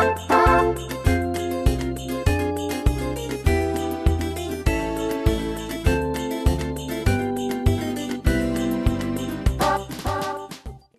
Bye.